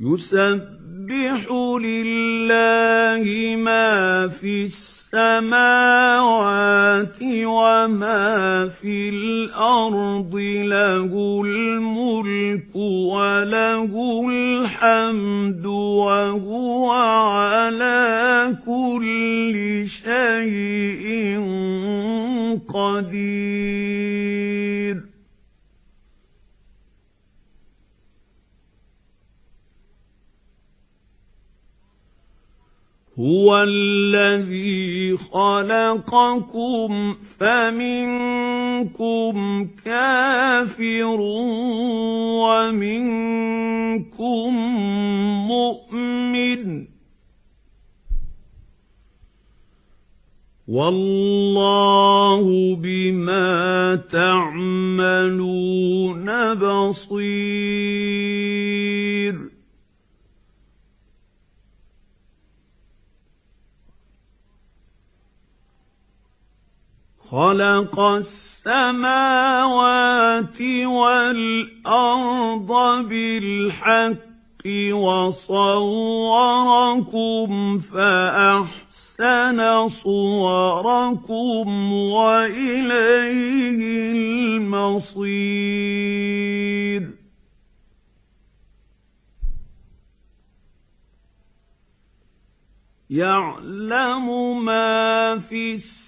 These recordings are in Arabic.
يُسَبِّحُ لِلَّهِ مَا فِي السَّمَاوَاتِ وَمَا فِي الْأَرْضِ لَهُ الْمُلْكُ وَلَهُ الْحَمْدُ وَهُوَ عَلَى كُلِّ شَيْءٍ قَدِيرٌ هُوَ الَّذِي خَلَقَكُمْ فَمِنكُم كَافِرٌ وَمِنكُم مُّؤْمِنٌ وَاللَّهُ بِمَا تَعْمَلُونَ بَصِيرٌ خَلَقَ السَّمَاوَاتِ وَالْأَرْضَ بِالْحَقِّ وَصَوَّرَكُمْ فَأَحْسَنَ صُوَرَكُمْ وَإِلَيْهِ الْمَصِيرُ. يَعْلَمُ مَا فِي السَّمَاوَاتِ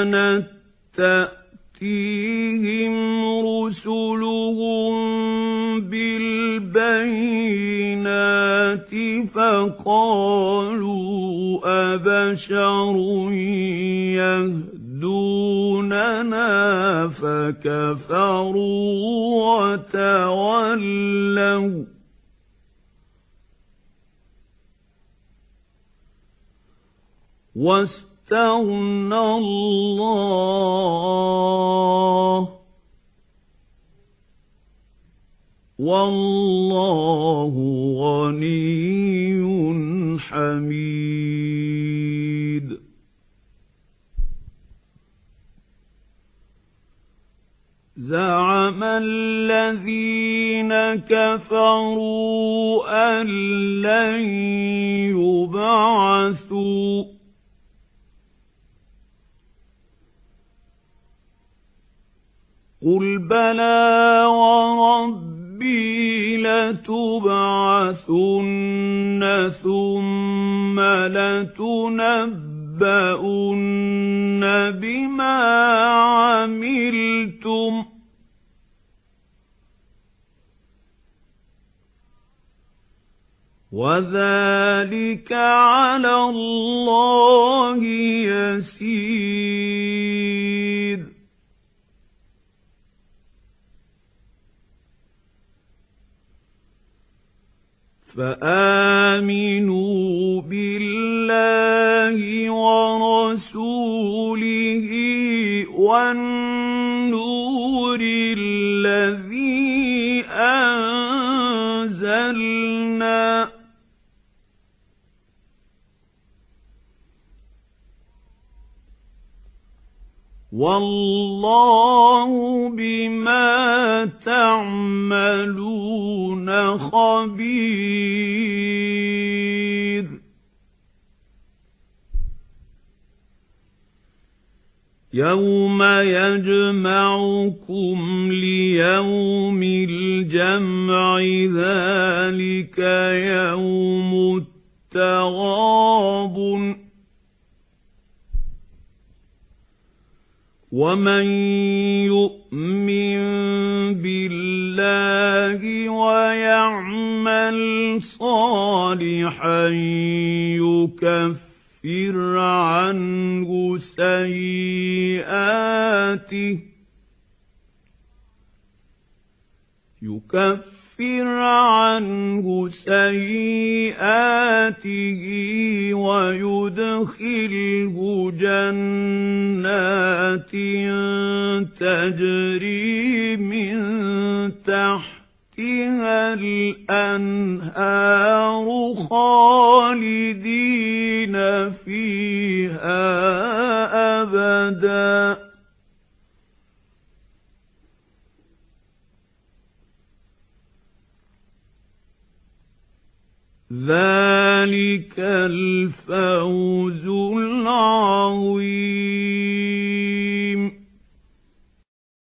كَانَتْ تَأْتِيهِمْ رُسُلُهُم بِالْبَيِّنَاتِ فَقَالُوا أَبَشَرٌ يَهْدُونَنَا فَكَفَرُوا وَتَوَلَّوْا وَاسْتَغْنَى اللَّهُ وَاللَّهُ غَنِيٌّ حَمِيدٌ زَعَمَ الَّذِينَ كَفَرُوا أَن لَّن يُبْعَثُوا قُلْ بَلَى وَرَبِّي لَتُبْعَثُنَّ ثُمَّ لَتُنَبَّؤُنَّ بِمَا عَمِلْتُمْ وَذَلِكَ عَلَى اللَّهِ يَسِيرٌ فَآمِنُوا بِاللَّهِ وَرَسُولِهِ وَالنُّورِ الَّذِي أَنزَلْنَا وَاللَّهُ بِمَا تَعْمَلُونَ خَبِيرٌ. يَوْمَ يَجْمَعُكُمْ لِيَوْمِ الْجَمْعِ ذَلِكَ يَوْمُ التَّغَابُنِ. وَمَن يُؤْمِن بِاللَّهِ وَيَعْمَلْ صَالِحًا يُكَفِّرْ عَنْهُ سَيِّئَاتِهِ يُكَفِّرْ عَنْهُ سَيِّئَاتِهِ وَيُدْخِلْهُ جَنَّاتٍ تَجْرِي مِن تَحْتِهَا الْأَنْهَارُ خَالِدِينَ فِيهَا أَبَدًا ذَلِكَ الْعَظِيمُ